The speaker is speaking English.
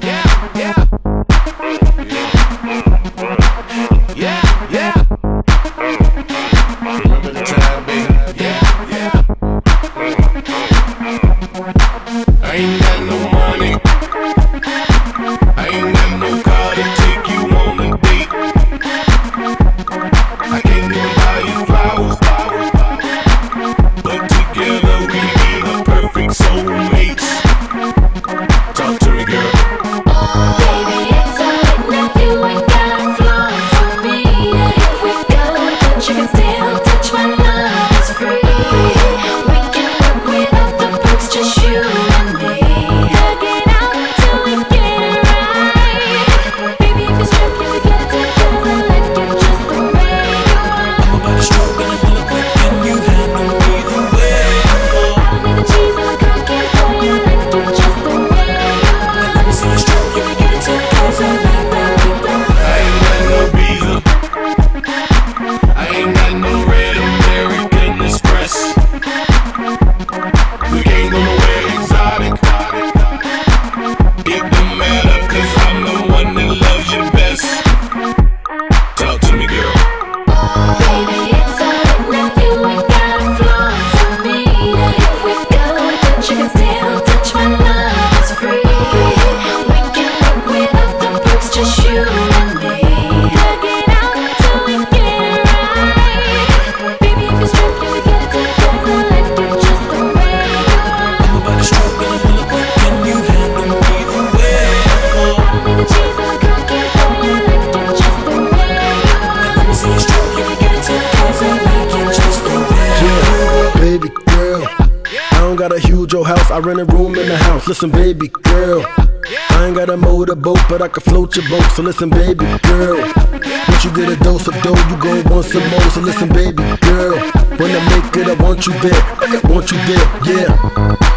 Yeah. Got a huge old house, I rent a room in the house. Listen, baby girl. I ain't got a motorboat, but I can float your boat. So listen, baby girl. Once you get a dose of dough, you gon' want some more. So listen, baby girl. When I make it, I want you there. I want you there, yeah.